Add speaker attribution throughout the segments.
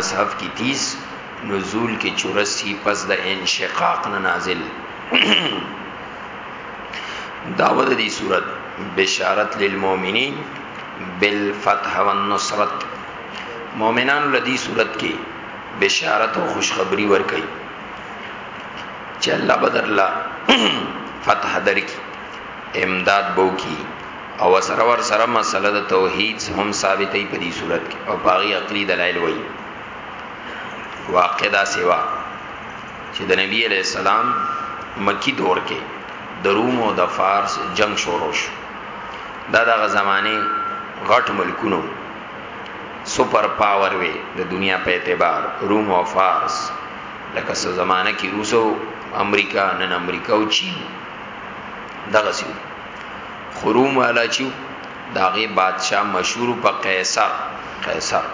Speaker 1: مصحف کی تیس نزول کی چورسی پس د انشقاق نه نازل داود دی صورت بشارت للمؤمنین بالفتح والنصرت مؤمنان لدی صورت کې بشارت او خوشخبری ورکړي چې الله بدر الله فتح درکې امداد بو کی او سره ور سره مسله د توحید هم ثابتې په دې صورت کې او باغی عقلی دلایل وایي واقع دا سیوا چې د نبی علی السلام مکی دور کې د روم او د فارس جنگ شروع شو دا دغه زمانه غټ ملکونو سپر پاور وی د دنیا په اعتبار روم او فارس لکه څه زمانه کې روسو امریکا نن امریکا او چین دغه سیو خروم والا چیو داغه بادشاہ مشهور په قیصر قیصر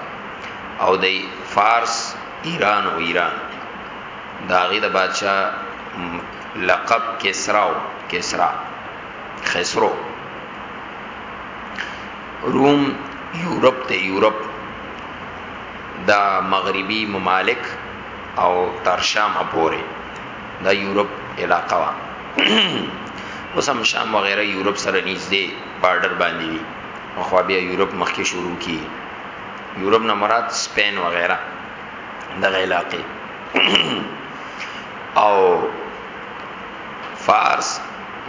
Speaker 1: او د فارس ایران او ایران داغه د بادشاہ لقب کسرا او کسرا خسرو روم یورپ ته یورپ دا مغربي ممالک او ترشام پورې دا یورپ علاقه وا اوس هم شام وغیرہ یورپ سره نږدې بارډر باندې دي خو بیا یورپ مخکې شروع کی یورپ نه مراد سپین وغیرہ دغه علاقې او فارس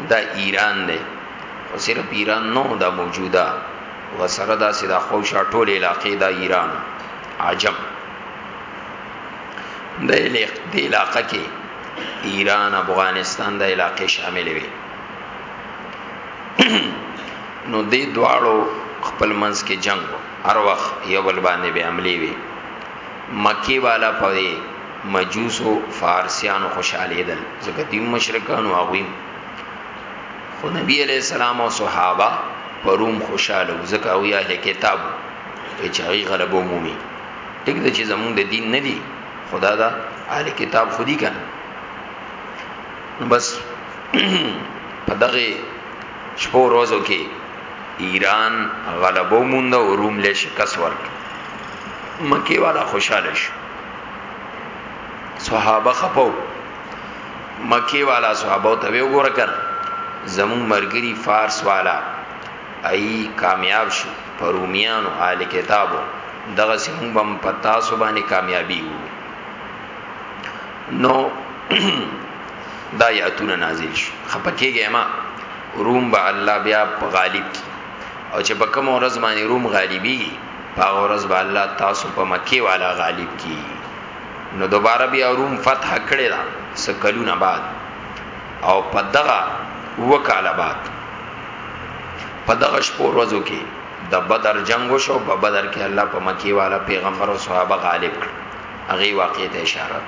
Speaker 1: دا ایران دی او صرف ایران نو دا موجوده وسره دا سیدا خوشا ټول علاقې دا ایران عجب د علاقه کې ایران افغانستان د علاقې شامل وي نو دې دواړو خپل منځ کې جنگ هر وخت یو بل باندې به عملی وي مکی والا په مجوسو فارسیانو خوشاله دل ځکه دې مشرکان او هغه خو نبی علیہ السلام او صحابه پروم خوشاله ځکه او یا کتاب چې هغه غلبو مومي ټیک ده چې زمونږ د دین نه دی خدا دا اهل کتاب خودي کنه بس په دغه شپو روزو کې ایران غلبو مونږ او روم له شکست ورک مکی والا خوشاله شو صحابه خپو مکی والا صحابه ته وګوره کړ زمون مرګری فارس والا ای کامیاب شي په رومیانو اهل کتابو دغه سیمون بم پتا سو باندې کامیابی وو نو دا یاتونه نازل شو خپکیږي ما روم به الله بیا غالب کی او چې په کوم ورځ باندې روم غالبی په ورځ به الله تاسو په مکی والا غالب کی نو دوباره بیا روم فتح کړی دا سکلونه بعد او په دغه وکاله بعد په دغه شپو ورځو کې د بدر جنگ وشو په بدر کې الله په مکی والا پیغمبر او صحابه غالب کړ هغه واقع ته اشاره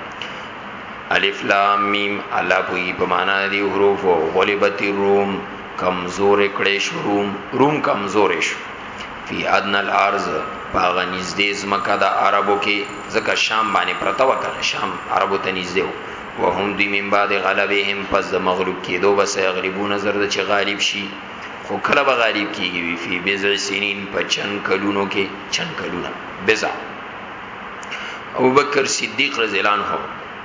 Speaker 1: الف لام میم الله کوئی په معنا دی حروف او غلبت الروم کمزور کړي شو روم روم کمزور شو فی ادن الارض باغه نږدې زمکه د عربو کې زکه شام باندې پرتا وکړه شام عربو ته نږدې وهم دی من بعد غلبهم پس د مغلوب کېدو بس غریبون نظر د چې غالب شي خو کله به غالب کیږي وی فی بضع سنین په چن کلونو کې چن کلونه بضع ابو بکر صدیق رضی الله عنه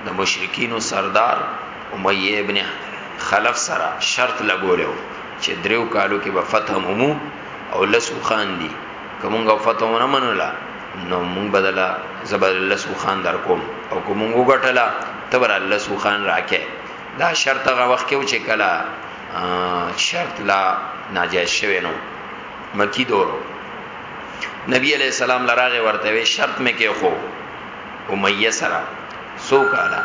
Speaker 1: د مشرکین سردار امیه ابن خلف سره شرط لګولیو چې دریو کالو کې به فتح مومو او لسو خان دي کومګه فتونه منله نو مونږ بدلا زبر الله سبحان در کوم او کومګو غټلا تبر الله سبحان راکه دا شرط غ وخت کې چې کلا شرط لا ناجایز شوی نو مکی دور نبی علیہ السلام لراغه ورته وی شرط مې کې خو امیه سره سو کالا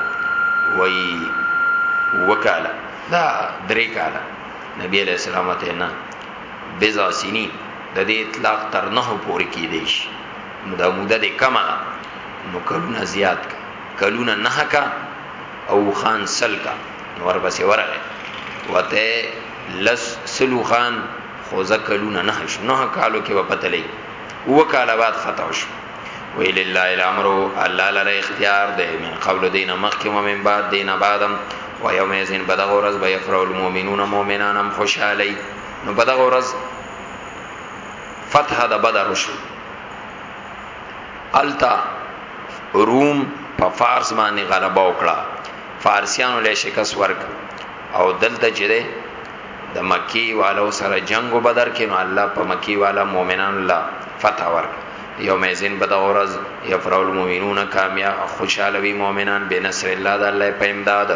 Speaker 1: وی وکالا دا درې کالا نبی علیہ السلام ته نه بزا سینی د دې اطلاق تر نه پورې کېدی شي نو دا موده دې کمه ده نو کلونه زیات کا کلونه نه کا او خان سل کا نو ورپسې ورغه وته لس سلو خان خوزه کلونه نه شو نه کالو کې وپته لې و کاله بعد خطا شو ویل الله الامر الله لره اختیار ده من قبل دین مخکې و من بعد دین بعدم و یوم یزن بدغه ورځ به یفرح المؤمنون مؤمنانم خوشالی نو بدغه ورځ فتح د بدر شو التا روم په فارس باندې غلبه وکړه فارسیانو له شکست ورک او دلته چې ده د مکی والو سره جنگ وبدر کې نو الله په مکی والا مؤمنان الله فتح ورک یوم ازن په دغه ورځ یفرح المؤمنون کامیا خوشاله وی مؤمنان بنصر الله د الله په امداد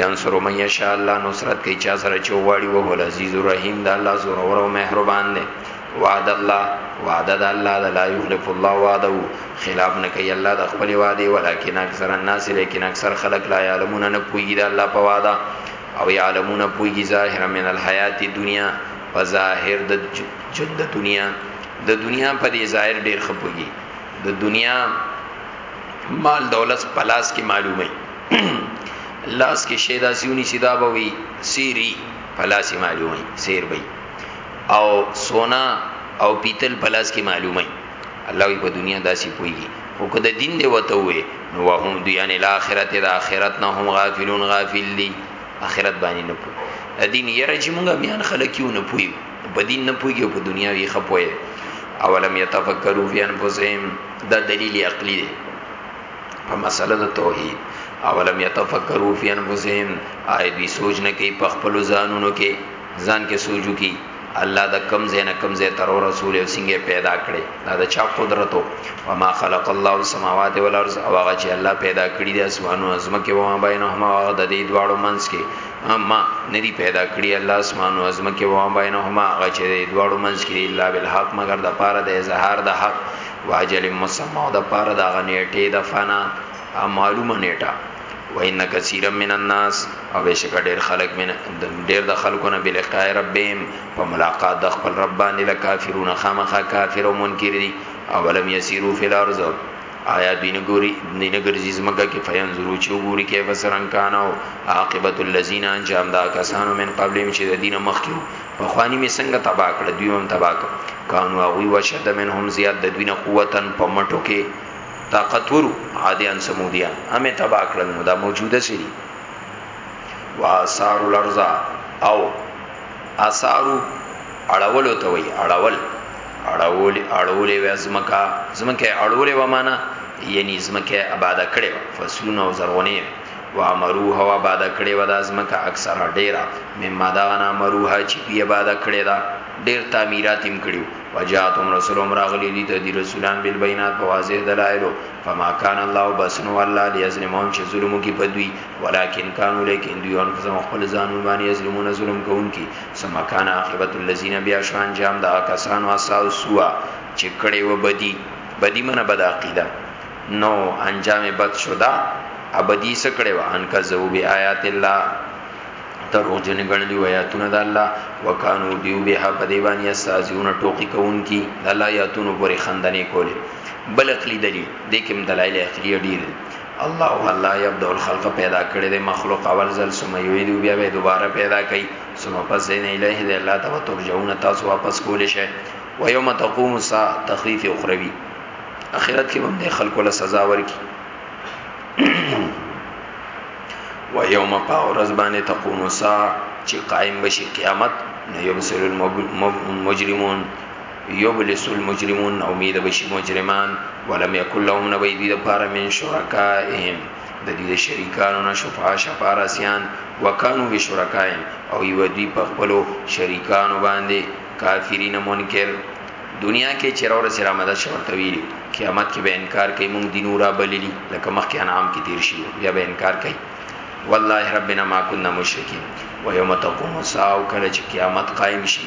Speaker 1: ینصر من یشاء الله نصرت کوي چا سره چې واړي وو هو عزیز الرحیم د الله زور او مهربان دی وعد الله وعده د الله د لا یخلف الله وعده خلاف نه کوي الله د خپل وعده ولکن اکثر الناس لیکن اکثر خلق لا یعلمون نه پوي د الله په وعده او یعلمون پوي ظاهر من الحیات دنیا په ظاهر د چې د دنیا د دنیا په دې ظاهر ډیر خپوږي د دنیا مال دولت پلاس کې معلومه لاس کې شیدا سیونی سیدا بوي سیری پلاس کې معلومه سیر بي او سونا او پیتل پلاس کې معلومه الله وی په دنیا داسي پويږي خو کده دین دی وته وي نو وهم دی ان الاخرت د اخرت نه هم غافلون غافل دي اخرت باندې نه پوي دین یره چې مونږه میان خلک یو نه پوي په دین نه پوهیږي په دنیا وی خپوي اولم یتفکروا فی انفسهم دا دلیل عقلی دی په مسله د توحید اولم یتفکروا فی انفسهم آی دوی سوچ نه کوي په خپل ځانونو کې ځان کې سوچو کې الله د کم زین کم زی تر رسول او سنگه پیدا کړي دا د چا قدرتو وما خلق الله السماوات والارض او هغه چې الله پیدا کړی د اسمانو ازمکه و ما بینهما هغه د دې دواړو منځ کې اما ندی پیدا کړی الله اسمان او ازمکه و بینهما هغه چې د دواړو منځ کې الا بالحق مگر د پاره د اظهار د حق واجل مسمع د پاره د غنیټه د فنا معلومه نیټه وان کثیر من الناس او بشک ډیر خلق من ډیر د خلقونه بلقاء ربهم په ملاقات د خپل رب باندې لکافرون خامخ کافر او منکر دي اولم یسیرو فی الارض آیا دوی نه ګوري دوی نه ګرځي زمګه کې فین زرو چې وګوري کې فسرن کانو عاقبت الذین انجام دا کسانو من قبلهم چې د دینه مخکیو په خوانی می څنګه تبا کړ دوی هم تبا کړ کانو هغه وشد منهم زیاد د دوی نه قوتن په مټو کې طاقتور عادیان سمودیان همه تبا کړل نو دا موجوده سي واثار الارض او اثارو اړولو ته وی اړول اړول اړولې و زمکا زمکه اړولې و معنا یعنی زمکه آباد کړي فصلونه او زرغونه و امرو هوا آباد کړي و د زمکه اکثر ډیره مما دا غنا مروها چې بي آباد کړي دا ډیر تعمیرات هم کړیو وجاتم رسول امر اغلی دي ته دي رسولان بل بینات په واضح دلایلو فما کان الله بسنو الله لیظلمون چې ظلم کی پدوی ولکن کانوا لیکن دوی ان خپل ځانونه باندې ظلمونه ظلم کوونکی ثم کان عاقبت الذين بیا شو انجام دا کسانو اساو سوا چې کړي و بدی بدی منه بد عقیده نو انجام بد شو دا ابدی سکړي و ان کذو بی آیات الله دروغ جن غنلی و آیاتونه د الله وکانو دیو به په دی باندې استازونه ټوکی کوونکی د الله آیاتونو پورې خندنې کوله بل عقلی دلی د کوم دلایل عقلی ډیر الله الله يبدو الخلق پیدا کړی دی مخلوق اول ځل سم یعید بیا به دوباره پیدا کړي سم پس نه الیه دی الله ته ترجعون تاسو واپس کول شي و یوم تقوم الساعه تخفیف اخروی اخرت کې باندې خلکو له سزا ورکی و یوم پاورز باندې تقوم الساعه چې قائم بشي قیامت نو یبصر المجرمون یبلس المجرمون امید بشی مجرمان ولم یکن لهم نبی دی دپار من شرکائهم د دې شریکانو نه شفاع شفارسیان وکانو بشرکائهم او یو دی په خپل شریکانو باندې کافرین منکر دنیا کې چیرې ور سره مدد شورته ویلو قیامت کې به انکار کوي مونږ دینو را بللی لکه مخکې انعام کې تیر شي بیا به انکار کوي والله ربنا ما كنا مشرکین و یوم تقوم الساعه کله چې قیامت قائم شي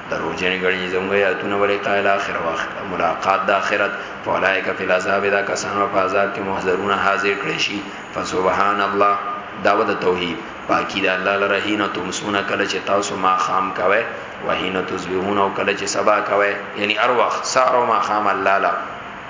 Speaker 1: دروجن غړي زموږ آیاتونه ولې تا اله اخر وخت ملاقات د اخرت فولایک فی العذاب دا کسانو په عذاب کې محذرون حاضر کړي شي فسبحان الله داوه د توحید پاکی د الله لره هینه تمسون کله چې تاسو ما خام کوي وهینه تزبیحون او کله چې سبا کوي یعنی ارواح سار او ما خام الله لا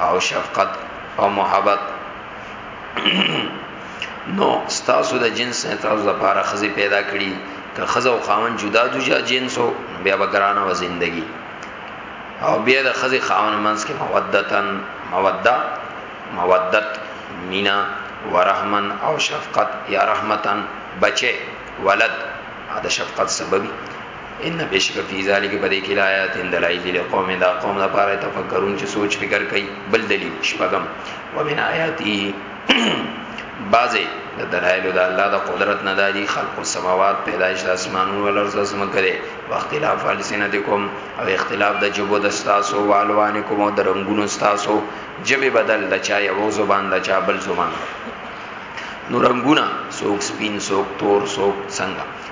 Speaker 1: او شفقت او محبت نو ستاسو د جنس نه تاسو د پاره خزي پیدا کړي که خزه او خاون جدا جدا جنس او بیا بګرانه و زندگی او بیا د خزي خاون منس کې مودتن موده مودت مینا ورحمن او شفقت یا رحمتن بچه ولد دا شفقت سببی ان بشک فی ذلک بدی کی آیات دلائل لقوم دا قوم دا پاره تفکرون چې سوچ فکر کوي بل دلیل شپغم ومن آیاتی بازه د دلایل د الله د قدرت نه دادی خلق السماوات پیدایش د اسمانونو او الارض سم کړي واختلاف السنتکم او اختلاف د جبو د استاسو والوانکم او د رنگونو استاسو جبه بدل د چا یو زبان د چا بل زبان نو رنگونه سوک سپین سوک تور سوک څنګه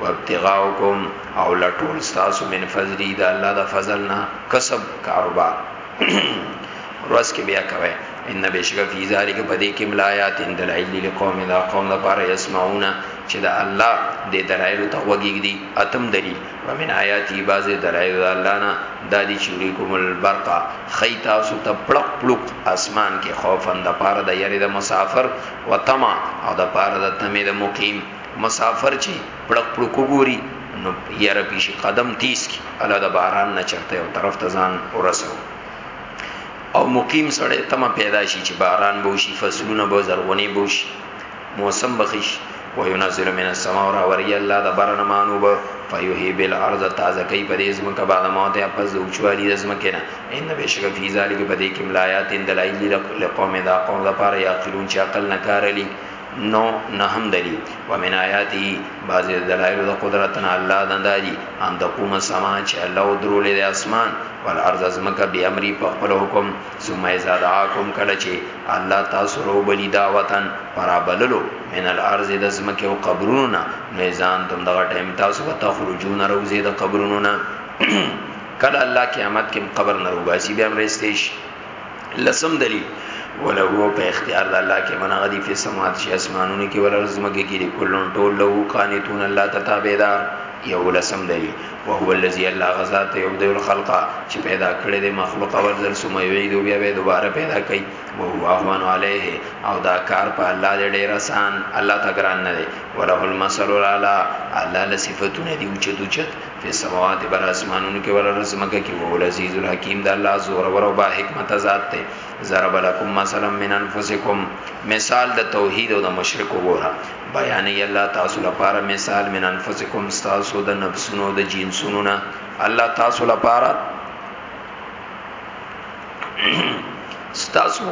Speaker 1: وابتغاءکم او لټول تاسو من فضلی دا الله دا فضلنا کسب کاروبار روز کې بیا کوي ان بشک فی ذلک بدی کې ملایات ان دلائل لقوم لا قوم لا بار یسمعون چې دا الله دې دلائل ته وګیږي دي اتم دلیل ومن آیاتی باز دلائل الله نه د دې چوریکم البرقا خیتا سو ته پړق پړق اسمان کې خوفن د پاره د یری د مسافر وتما او د پاره د تمه د مقیم مسافر چی پړق پړق وګوری نو یاره پیشی قدم تیز کی الله د باران نه چرته او طرف ته ځان ورسو او مقیم سره تم پیدا شي چې باران به وشي فصلونه به زرغونی به وشي موسم بخیش و ينزل من السماء را وری الله د برن مانو به فیوهی بالارض تازه کی په دې زمکه بعد موت یا پس اوچوالی د زمکه نه ان بشک فی ذلک په دې کې ملایات دلایل لقوم دا قوم د پاره یا قلون چې عقل نه کارلی نو نهم دلیل ومن آیاته بعض دلائل د قدرتنا الله دنداري ان تقوم السما چې الله درول د اسمان والارض ازمکه به امري په خپل حکم ثم اذا دعاكم کله چې الله تاسو رو بلی دعوتن پرابللو من الارض د ازمکه او قبرونو نه میزان تم دغه ټیم تاسو به تخرجون روزي د قبرونو نه کله الله قیامت کې قبر نه روباسي به امرستېش لسم دلیل ولهو په اختیار د الله کې منغه دی په سماعت شي اسمانونو کې ول ارزم کې کې کلون ټول له قانتون الله تتابیدار یو لسم دی او هو الذی الله غزا ته یو د خلقا چې پیدا کړی د مخلوق او ذل سم یعید بیا به دوباره پیدا کوي او هو احوان علیه او دا کار په الله دې ډیر آسان الله تګران نه دی وله المسر الاعلى الله له صفاتونه دی او چې دوچت په سماوات بر اسمانونو کې ول رزمګه کې وو العزیز الحکیم د الله زور ور او با حکمت ذات ته ضرب لكم مثلا من انفسکم مثال د توحید او د مشرک وګوره بیان ای الله تاسو لپاره مثال من انفسکم تاسو د نفسونو د جنسونو نه الله تاسو لپاره تاسو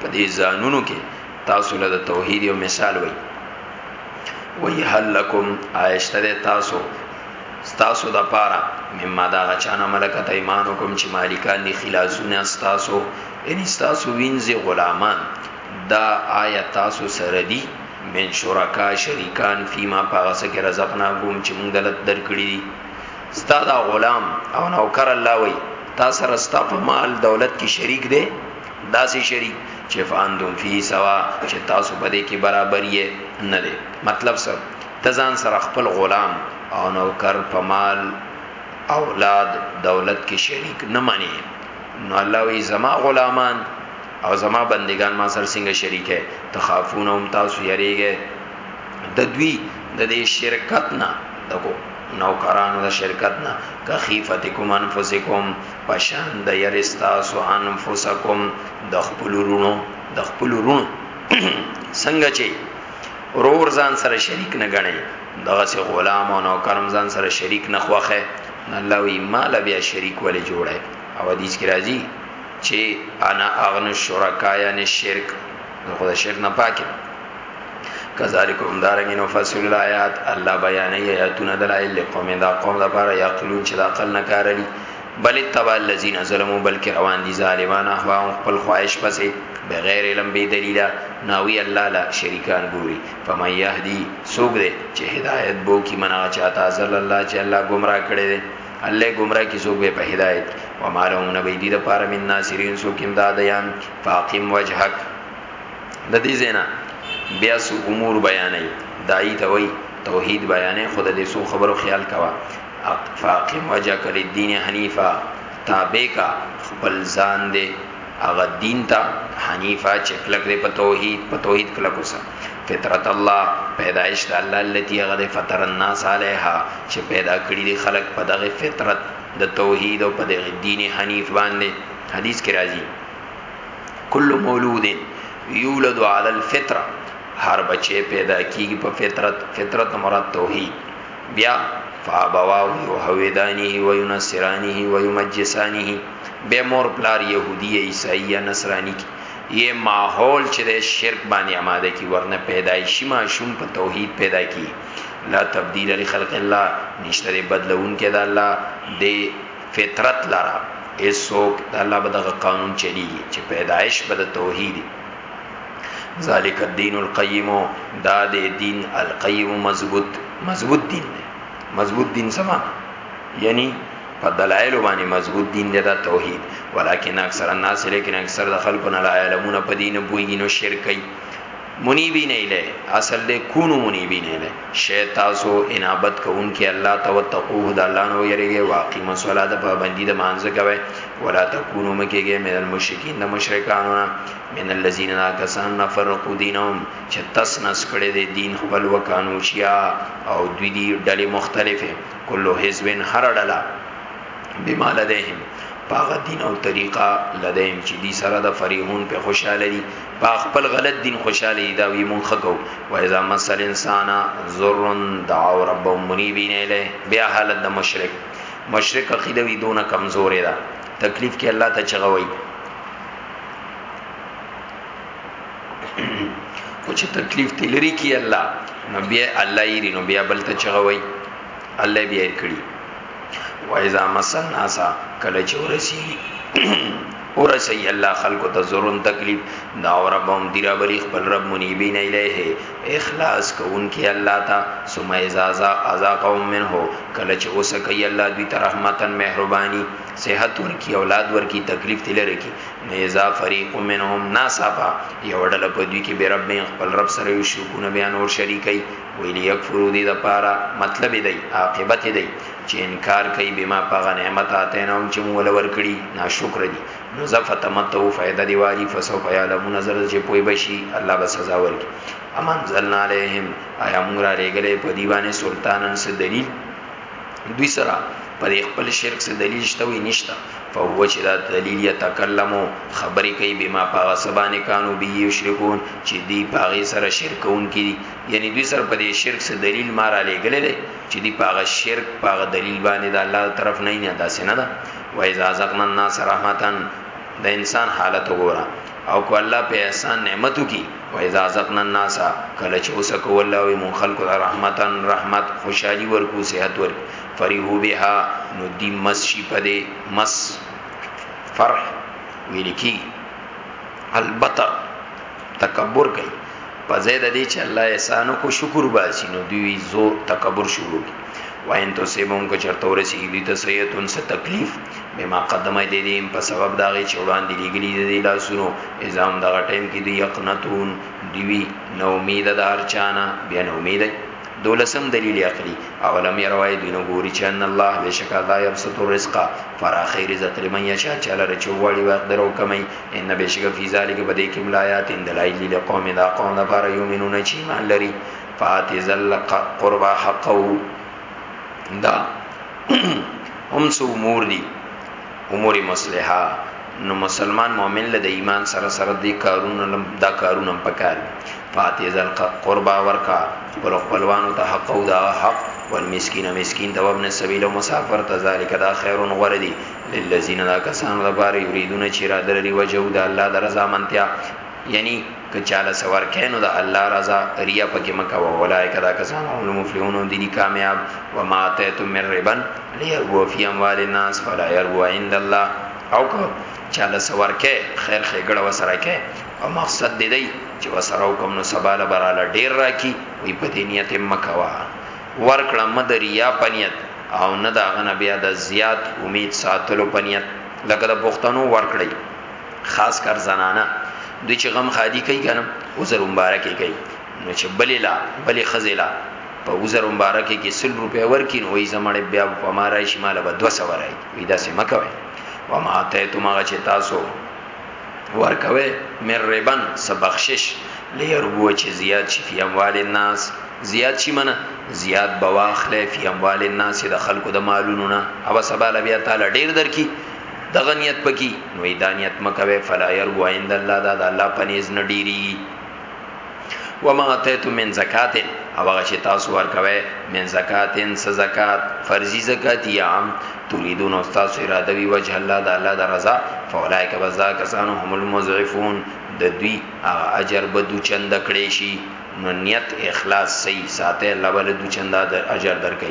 Speaker 1: په دې ځانونو کې تاسو له توحید یو مثال وای وی هل لکم عائشتر تاسو ستاسو د پاره مما دا غچانه ملکت ایمانکم چې مالکان دي خلاصونه ستاسو یعنی ستاسو وینځي غلامان دا آیا تاسو سره دي من شرکا شریکان فیما پاغسه کې رزقنا کوم چې مونږ دلت درکړي ستا دا غلام او نوکر الله وای تا سره ستا په مال دولت کې شریک دی داسې شری چې فانتم فيه سوا چې تاسو په دې کې برابر یې نه دی مطلب څه ته ځان سره خپل غلام او نوکر په مال اولاد دولت کې شریک نه مانی نو الله وی زما غلامان او زما بندگان ما سره څنګه شریکه تخافون هم تاسو یریږي د دوی د دې شرکت نه دغه نوکرانو د شرکت نه کخیفتکم انفسکم پشان د ير استاسو انفسکم د خپل رونو د خپل رونو څنګه چې رور ځان سره شریک نه غني دغه سي غلام او نوکرم ځان سره شریک نه خوخه الله وی مال بیا شریک ولې جوړه او حدیث کې راځي چې انا اغن الشرکا یعنی شرک نو خدای شرک نه پاکه کذالک هم دارنګ نو فصل الایات الله بیان ایاتونه دلایل قوم دا قوم دا بار یقلون چې دا عقل نه کارلی بل تبع الذین ظلموا بلک روان دي ظالمان احوام خپل خواهش پسې بغیر علم بی دلیلا ناوی الله لا شریکان ګوري فمن یهدی سوګ دې چې هدایت بو کی منا چاته ازل الله چې الله گمراه کړي دي الله گمراه کی سوګ په هدایت و مالهم نبی دې د پاره من ناصرین سو کیم دادیان فاقم وجهک د دې زینا بیا سو امور بیانې دای ته وای توحید بیانې خود دې سو خبرو خیال کوا فاقم وجه کړي دین حنیفه تابع کا خپل ځان دې هغه دین ته حنیفه چې کلک دې په توحید په توحید کلک وسه فطرت الله پیدائش د الله التي غد فطر الناس عليها چې پیدا کړی دي خلق په دغه فطرت د توحید او په دغه دین حنیف باندې حدیث کې راځي کل مولود یولد علی الفطره هر بچی پیدا کیږي په فطرت فطرت مراد توحید بیا فابواه یهودانی و ینصرانی و یمجسانی به مور پلار یهودی عیسائی یا نصرانی کی یه ماحول چې د شرک باندې آماده کی ورنه پیدایشي ماشوم په توحید پیدا کی لا تبدیل لخلق الله نشتره بدلون کې د الله د فطرت لره ایسوک د الله به دغه قانون چلیږي چې پیدایش به د توحیدی ذالک الدین القیم دا د دین القیم مضبوط مضبوط دین دی مضبوط دین سما یعنی په دلایل باندې مضبوط دین دی دا توحید ولیکن اکثر الناس لیکن اکثر د خلکو نه علمونه په دین بوئی نو شرک کوي منیبی نه اله اصل دې کونو منیبی نه اله شی تاسو انابت کوونکې الله تو تقوه د الله نو یریږي واقعي مسوله د پابندي د مانځ کوي ولا تکونو مکیږي من المشرکین د مشرکانو نه من الذين کسان نفرقوا دینهم چې تس نس کړي دي دین خپل وکانو شیا او دوی دي ډلې مختلفه کله حزب هر ډله بما لديهم پاغه دین او طریقه لدیم چې دی سره د فریحون په خوشاله دي په خپل غلط دین خوشاله دا وی مونږ خکو و اذا مسل انسان ذرن دعوا رب منیبین الیه بیا حالت د مشرک مشرک عقیده وی دونه کمزورې ده تکلیف کې الله ته چغوي او چې تکلیف تلری کی الله نو بیا الله یې نو بیا بل ته چغوي الله بیا یې کړی و اذا مس الناس کله چې ورسی ورسی الله خلق ته زورن تکلیف دا ربهم دی را بری خپل رب منیبین الیه اخلاص کوونکی الله تا ثم اذا ذا قوم منه کله چې اوسه کوي الله دوی ته رحمتن مهرباني صحت ورکی اولاد ورکی تکلیف تلره کی نه اذا فريق منهم ناصبا یو ډله په دوی کې به رب خپل رب سره یو شرکونه بیان او شریکي ویلی یکفرو دی د پاره مطلب دی عاقبت دی چې انکار کوي بما پغه نعمت اتینهم چې موږ لور کړی ناشکر دي نو زفه تمتو فائدہ دی والی فسو فیعلمون نظر چې پوي بشي الله به سزا ورکړي امان زلنا علیهم آیا موږ را لګلې په دی باندې سلطانن سره دلیل دوی سره پر خپل شرک سره دلیل شته وي نشته فهو چې دا دلیل یتکلمو خبرې کوي بما پاغه سبانه کانو به یشرکون چې دی پاغه سره شرکون کړي یعنی دوی سره په دې شرک سره دلیل ما را لېګلې دی چې دی پاغه شرک پاغه دلیل باندې د الله طرف نه نه داسې نه ده و اذا زقنا الناس رحمتن د انسان حالت وګوره او کو الله په احسان نعمتو کی و اذا زقنا الناس کله چې اوس کو الله وي مون خلق رحمتن رحمت خوشحالي ورکو صحت ورکو فرحو بها نو دی مس شي پدې مس فرح ویل کی البته تکبر کوي په زید دې چې الله احسانو کو شکر باسي نو دوی زو تکبر شروع کی وین تو سیبون کو چرته ورسی دوی ته سیتون څه تکلیف بما قدمه دې دې په سبب دا غي چوڑان دي لګلی دې لا سونو اعظم دا ټیم کې دوی یقنتون دوی نو امید دار چانا بیا نو امید دولسم دلیل عقلی اولم یروای دینو ګوری چې ان الله بشک الله یبسط الرزق فراخی رزق لمن یشا چاله رچو واړي واخ درو کمی ان بشک فی ذلک بدی کم لایات ان دلایل له قوم دا قوم لپاره یومنون چی مان لري فاتی ذل قربا حقو دا هم سو امور دي امور مصلحه نو مسلمان مؤمن له د ایمان سره سره د کارونو لم دا کارونه هم پکار دي فاتیز القربا ورکا ول خپلوانو ته حق او دا حق والمسکین مسکین ته وابن السبیل او مسافر ته ذالک دا خیرون غردی للذین دا کسان لپاره یریدون چې را درري وجو دا الله درزا منتیا یعنی که چاله سوار کینو د الله رضا ریا پکې مکه و اولای کدا کسان هم مفلحون دي کامیاب و ما اتیتم من ربن لیربو فی اموال الناس فلا یربو عند الله او که چاله سوار کې خیر خېګړه وسره کې او مقصد دې دی چې وسره کوم نو سباله براله ډیر راکی وی په دې نیت مکه وا ورکړه مد ریا پنیت او نه دا غنه بیا د زیات امید ساتلو پنیت لکه د پښتنو ورکړی خاص کر زنانه دوی چې غم خادي کوي کنه عذر مبارکي کوي نو چې بلې لا بلې خزې لا په عذر مبارکي کې سل روپې ورکې نو وي زمړې بیا په ما رای شي مال به 200 ورای وي دا سه مکوي و ما ته ته ما چې تاسو ورکوي مر ربن سبخشش ليربو چې زیات شي فی اموال الناس زیات شي منه زیات بواخله فی اموال الناس د خلکو د مالونو نه او سباله بیا تعالی ډیر درکې دغه نیت پکی نو دا نیت مکوي فلا يربو عند الله دا د الله پنيز نه ډيري وما اتيت من زکات او هغه چې تاسو ورکوي من زکاتن س زکات فرضي زکات یا عام تريدون استاد اراده وی وجه الله د الله د رضا فولائک بذا کسانو هم المضعفون د دوی هغه اجر به دو چند کړي شي نو نیت اخلاص صحیح ساته الله ول دو چند اجر درکې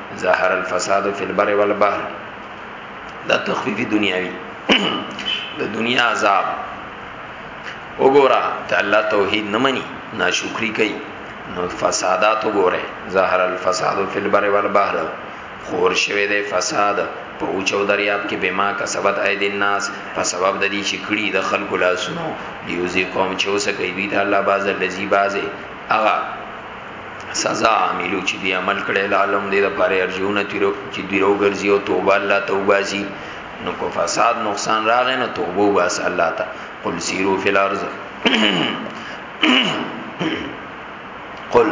Speaker 1: ظهر الفساد فی البر والبحر دا تخفیف دنیاوی د دنیا عذاب وګوره ته الله توحید نه مني ناشکری کوي نو فسادات وګوره ظهر الفساد فی البر والبحر خور شوه د فساد په اوچو دریاب کې بما کسبت اید الناس په سبب د دې چې کړي د خلکو لاسونو دیوزي قوم چې اوسه کوي د الله باز لذي بازه اغا سزا عاملو چې دی عمل کړي لعلم دې د پاره ارجونه تیرو چې دی وګرځي او توبه الله توباسي نو کو فساد نقصان راغې نو توبه واس الله ته قل سیرو فی الارض قل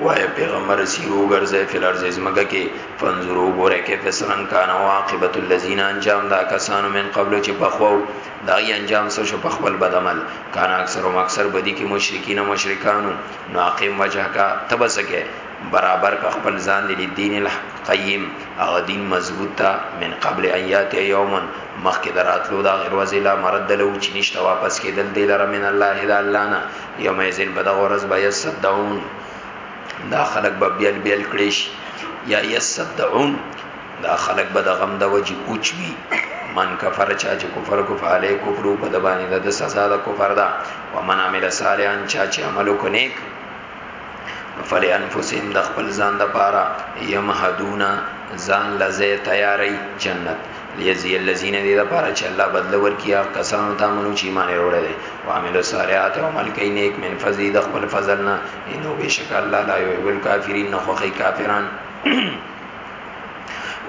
Speaker 1: وای پیغمبر سیرو ګرځي فی الارض زمګه کې فنزرو ګوره کې فسرن کان او عاقبت الذین انجام دا کسانو من قبل چې بخو دا انجام سره شو په خپل بدعمل کان اکثر او اکثر بدی کې مشرکین مشرکانو نو اقیم وجه کا تبسکه برابر کا خپل ځان دی دین القیم او دین مضبوط تا من قبل ایات یوم مخک دراتلو دا غیر وزلا مرد له چې نشته واپس کېدل دی لره من الله الا الله نه یوم یزن بدا ورځ بیا صدعون دا خلق به بیل بیل کړیش یا یصدعون دا خلق به د غم د وجی اوچ وی من کفر چا چې کفر کو فعلی کفر په د باندې د سزا د کفر دا ومن عمل صالحا چا چې عمل کو نیک فلی انفسهم د خپل ځان د پاره یمهدونا ځان لزه تیاری جنت لیزی الذین دی د پاره چې الله بدل ورکیا کسانو ته منو چې ایمان وروړي دي او عمل صالحات او عمل کوي نیک من فضل د خپل فضلنا انه بشک الله لا یحب الکافرین نو خو کافران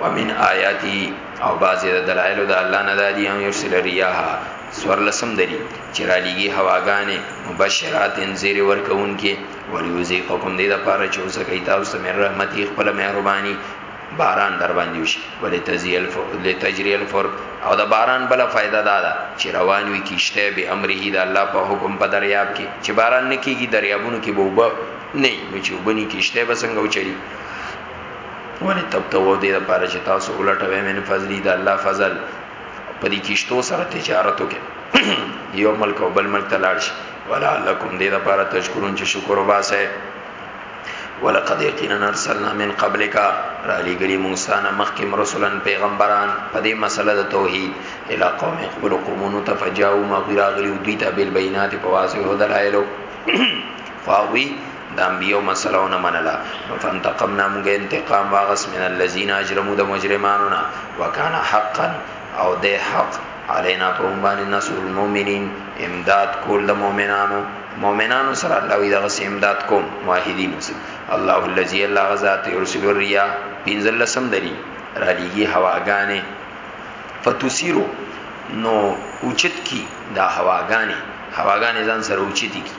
Speaker 1: ومن آیاتی او بعضی د دلایل د الله نه دادی ان یرسل الرياح سور لسم دلی چې را لګي هواګانې مبشرات انذیر ورکون کې ولیوزی حکم دې د پاره چې اوسه کوي تاسو مې رحمت خپل مهرباني باران در باندې وشي ولې تزیل له تجری الفر او د باران بل فائدہ دا ده چې روان وي کیشته به امره د الله په حکم په دریاب کې چې باران نه کیږي دریابونو کې بوبه نه نو چې وبني کیشته بسنګ او چلی ولی تبتغو دې لپاره چې تاسو ولټوي من فضلی د الله فضل په دې کیشتو سره تجارت وکړي یو ملک او بل ملک تلاړ شي ولا لکم دې لپاره تشکرون چې شکر وباسه ولقد یقینا ارسلنا من قبلک را لګلی موسی نه مخکې رسولان پیغمبران په دې مسله د توحید الی قوم خپل قومونو تفجاو مغرا غلی دوی ته بل بینات په واضح دلایلو فاوی د انبیو مسلو نه منله نو فانتقمنا موږ انتقام واغس من الذين اجرموا د مجرمانو نه وکانا حقا او د حق علینا پرومبان نصر المؤمنین امداد کول د مؤمنانو مؤمنانو سره الله وی دغه امداد کوم موحدین سره الله الذي الله غزاد يرسل الرياح بنزل لسم دلی را لیږي هواګانې فتوسیرو نو اوچت کی دا هواګانې هواګانې ځان سره اوچت کی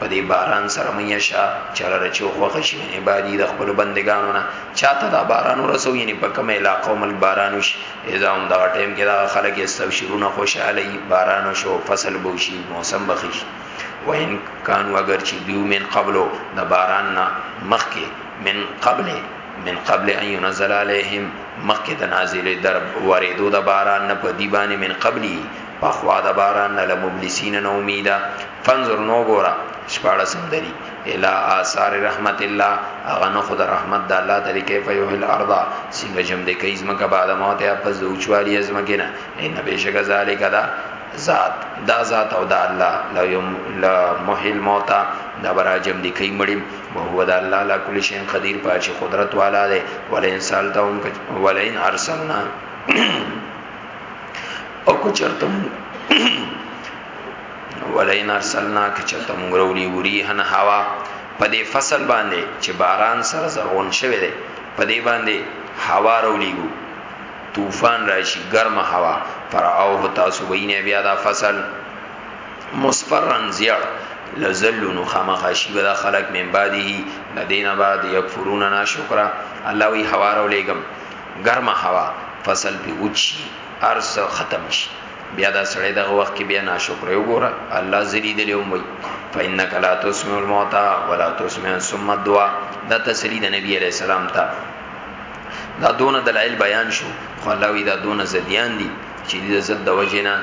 Speaker 1: په دې باران سره مې شا چرره چې خوښ شي نه بادي د خپل بندگانو نه چاته دا باران ورسو یعنی په کومه علاقو مل باران وش اذا هم دا ټیم کې دا خلک استبشرونه خوشاله باران شو فصل بوشي موسم بخیش وین کانو اگر چې دیو من قبلو د باران نه مخکې من قبل من قبل ان ينزل عليهم مخکې د نازلې در ورېدو د باران نه په دی باندې من قبلي پخوا د باران نه لمبلسین نه امیدا فنظر نو ګورا شپاړسم دری الا آثار رحمت الله اغه نو خود رحمت د الله تعالی کیف یحل ارض څنګه جم د کیز مکه بعد موت یا پس د اوچوالي از مکه نه ان بشک ذالک دا ذات دا ذات او دا الله لا یوم لا محل موت دا برا جم د کی مړی او هو دا الله لا کل شین قدیر پاش قدرت والا دی ولئن سالتهم ولئن ارسلنا او کو چرته ولئن ارسلنا که چرته موږ وروړي وری هن هوا په دې فصل باندې چې باران سره زرغون شوی دی په دې باندې هوا وروړيګو طوفان راشي ګرمه هوا پر او تاسو وینې بیا دا فصل مصفرن زیړ لزلون خامخاشی بدا خلق من بعده ندین بعد یکفرون ناشکرا الله وی حوارو لګم ګرمه هوا فصل پی وچی هرڅه ختم شی بیا دا سړی دغه وخت کې بیا ناشکر یو ګوره الله زری دلی هم وای فإنك لا تسمع الموتى ولا تسمع ثم الدعاء دا تسلی د نبی علی السلام ته دا دون دلایل بیان شو خو الله وی دا دون زدیان دي چې د زد د وجنه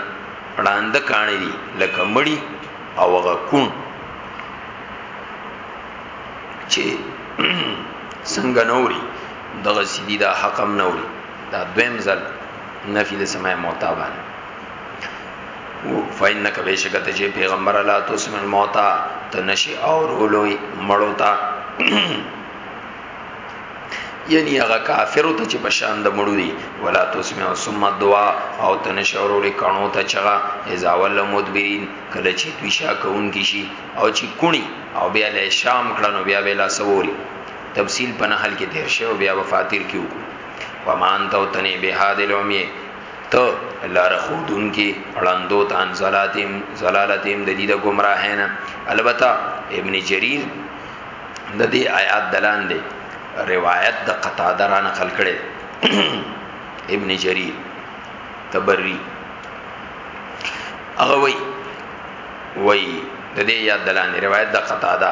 Speaker 1: وړاند کانی دي لکه مړی او هغه کون چې څنګه نوري دغه سیدی دا حقم نه وړي دا دویم ځل نفی د سماع موتا باندې فینک بشکت چې پیغمبر الله تسمع الموتا ته نشي او رولوي مړو تا یعنی هغه کافر ته چې بشان د مړو دي ولا تسمع ثم دعا او ته نشي او رولي کانو ته چغا اذا ول مدبرین کله چې دوی شا کون کی شي او چې کونی او بیا له شام کړنو بیا ویلا سوري تفصیل په نحل کې تیر شوی بیا په فاتیر کې وکړو ومان تو تنه به هادل عمی ته لار خودون کې اړندو تان زلاتیم زلالتیم د دې د گمراهینا البته ابن جریر د دې آیات دلان دی روایت د قتاده را نقل کړي ابن جریر تبری هغه وی وی د دې یاد دلان روایت د قتاده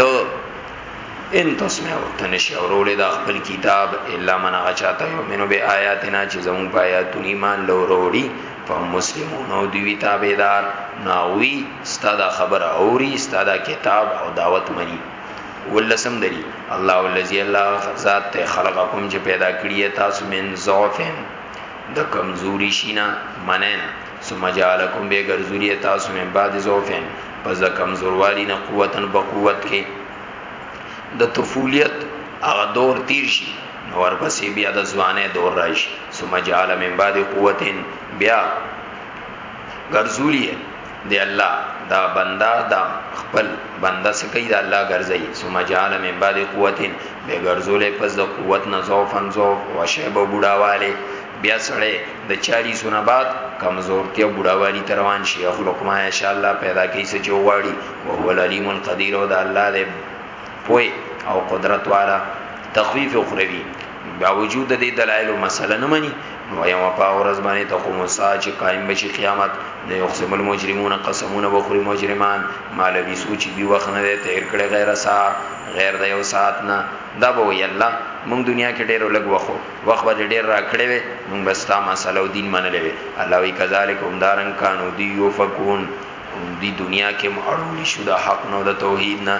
Speaker 1: ته ان تاسو مې ورته نشي اورولې دا خپل کتاب الا من غچاته یومنو به آیاتنا چې زمون په آیاتو ایمان لوروړي فهم مسلمون او دوی تابعدار ناوی ستاده خبر اوري ستاده کتاب او دعوت مني ولسم دری الله الذي الله ذات ته خلقکم چې پیدا کړی تاسو من ضعفن د کمزوري شینا مننه ثم جعلکم به ګرځوري تاسو من بعد ضعفن پس د کمزوروالي نه قوتن په قوت کې د طفولیت هغه دور تیر شي نو ورپسې بیا د ځوانه دور راشي ثم جعل من بعد قوت بیا ګرځولې دی الله دا بندا دا خپل بندا سکی دا الله ګرځي ثم جعل من بعد قوت به ګرځولې پس د قوت نه ضعفن ضعف وشيبه بډاواله بیا سړی د چاري سونه بعد کمزورتیا بډاوالی تروان شي خلق ما ان شاء الله پیدا کوي چې جوړي او هو العلیم القدیر او د الله دې پوي او قدرت والا تخفیف اخروی باوجود د دلایل او مسله نه مني نو یو په اورز باندې تقوم الساعه چې قائم بشي قیامت نه یقسم المجرمون قسمون بخری مجرمان مالوی سوچ دی وخت نه تیر کړي غیر سا غیر د یو ساعت نه دا به وی الله مونږ دنیا کې ډېر لګ وخو وخت به ډیر راکړې وي موږ به ستا مسله او دین منلې وي الله وی کذالک هم دارن کانو دی یو فکون دی دنیا کې اړول شو د حق نو د توحید نه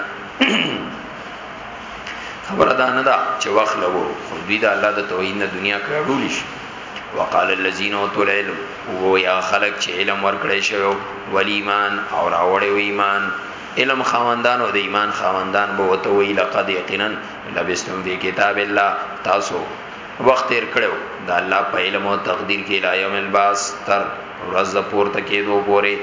Speaker 1: خبره دا نه ده چې وخت لګو خو دوی د الله د توحید نه دنیا کې اړول شو وقال الذين اوتوا العلم وو یا خلق چې علم ورکړې شو ول ایمان او راوړې ایمان علم خواندان او د ایمان خواندان به وته وی لقد یقینا لبستم فی کتاب الله تاسو وخت تیر کړو د الله په علم او تقدیر کې لا یوم الباس تر ورځ د پورته کېدو پورې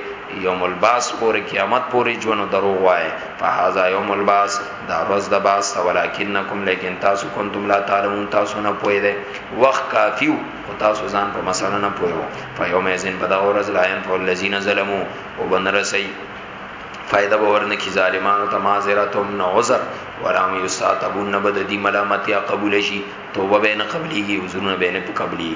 Speaker 1: یوم الباس پورې قیامت پورې ژوند درو وای فهذا یوم الباس دا ورځ د باس ولکنکم لیکن تاسو کنتم لا تعلمون تاسو نه پوهې ده وخت کافیو او تاسو ځان په مسله نه پوهو فیوم ازن په دا ورځ لاین فول الذین ظلمو او بنرسی فائدہ باور نه کی ظالمانو ته معذرت هم نه عذر ورام یستعتبون نه بد دی ملامتیا قبول شي توبه به نه قبليږي عذرونه به نه قبلي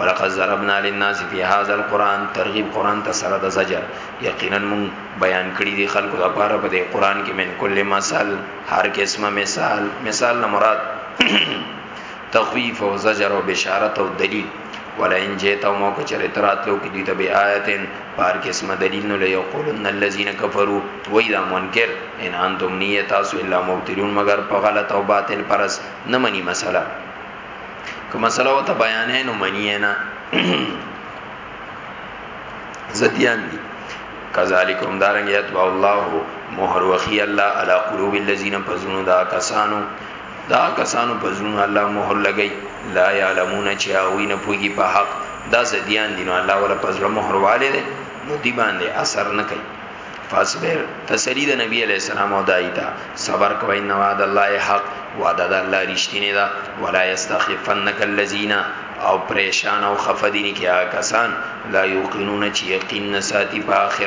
Speaker 1: ولقد ضربنا للناس في هذا القران ترغيب قران ته سره د زجر یقینا مون بیان کړی دی خلکو لپاره په دې قران کې من کل مثال هر قسمه مثال مثال نه مراد تخویف او زجر او بشارت او دلیل ولا ان جئتهم وکچریترات لو کې دي ته به آیتن پار کې اسمه دلیل نو لې یقولن الذين كفروا وای دا منکر ان انتم نیه تاسو الا مبتلون مگر په غلط او باطل پرس نه منی مسله که مسله او ته بیان نو منی نه زدیان دي کذالکم دارنګ یتبع الله مہر وخی الله علی قلوب الذین فزنوا دا کسانو دا کسانو په زړونو الله مهر لګی لا یعلمون چې هغه نه پوهیږي په حق دا زديان دي نو الله ولا پزړه مهر والے دي نو دی باندې اثر نه کوي فاصبر تسلی د نبی علی السلام او دایتا صبر کوي نو وعد الله حق وعده د الله رښتینی ده ولا یستخفنک الذین او پریشان او خفدین کیا کسان لا یوقنون چې یقین نساتی په اخرت